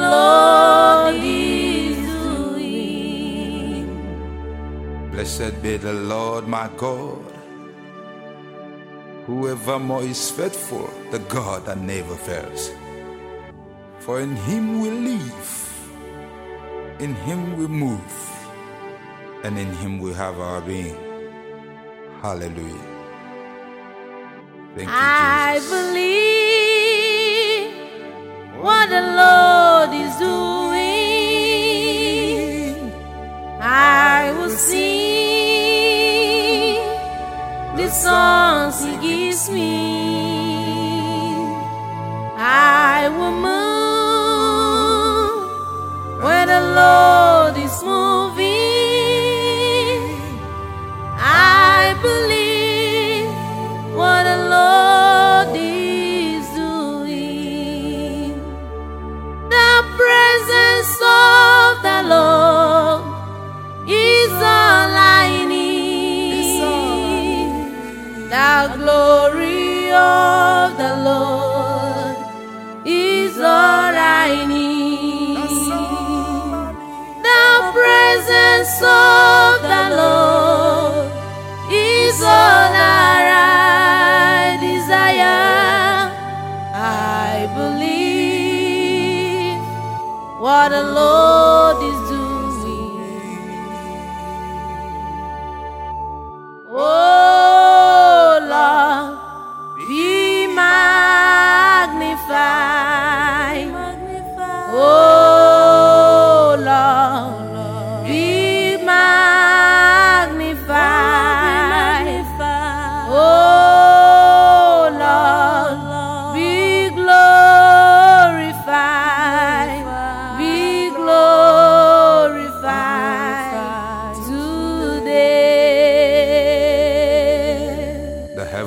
Lord is doing. Blessed be the Lord my God. Whoever more is faithful, the God that never fails. For in him we live, in him we move, and in him we have our being. Hallelujah. Thank you, Jesus. I believe what the Lord. Jesus. the Lord is all I desire. I believe what a Lord.